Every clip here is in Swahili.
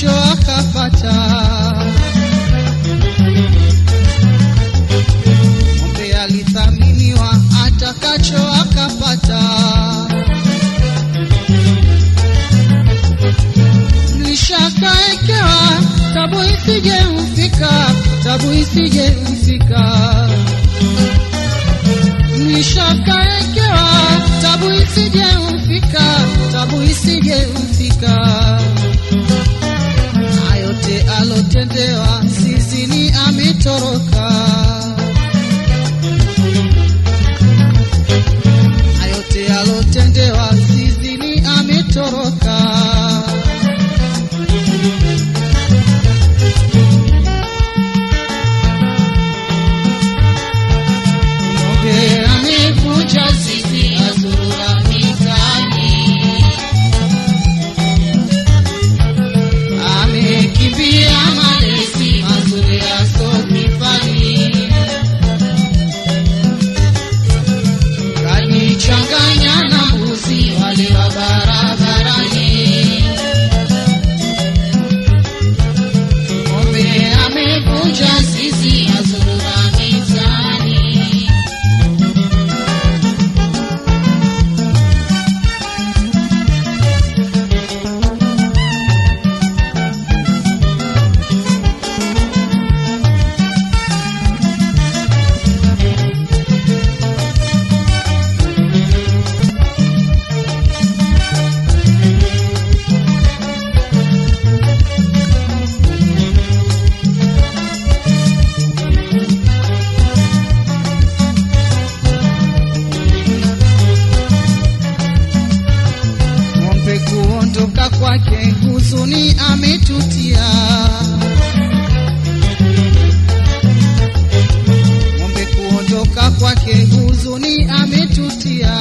macho akapata. Ng'ombe alithaminiwa, atakacho akapata. Mlishakaekewa tabu isije mfika, tabu isije mfika. Mlisha kaekewa, tabu isije mfika, tabu isije mfika. choroka. kunichutia, ng'ombe kuondoka kwake huzuni ametutia.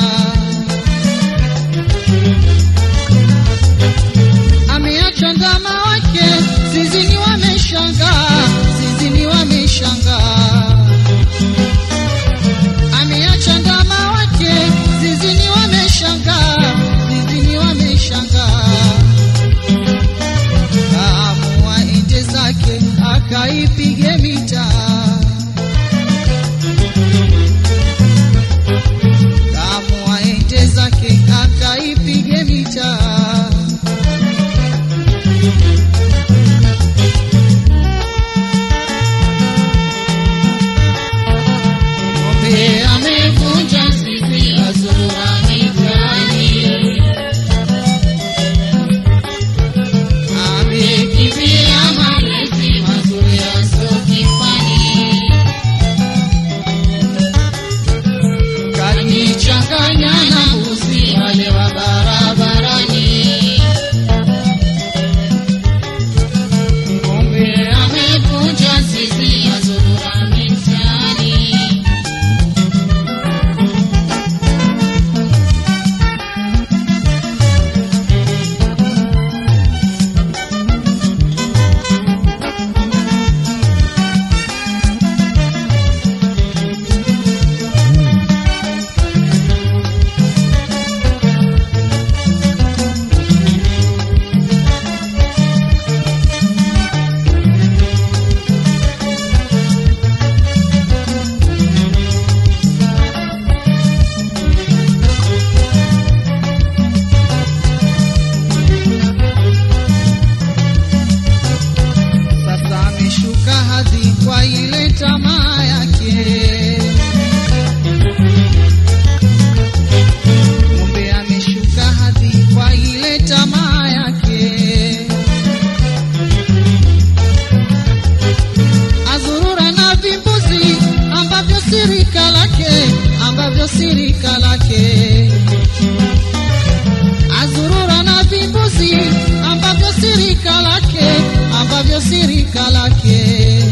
Ambavyo sirika lake.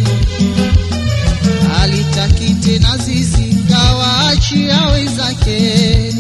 Alitaki tena zizi kawaachia wenzake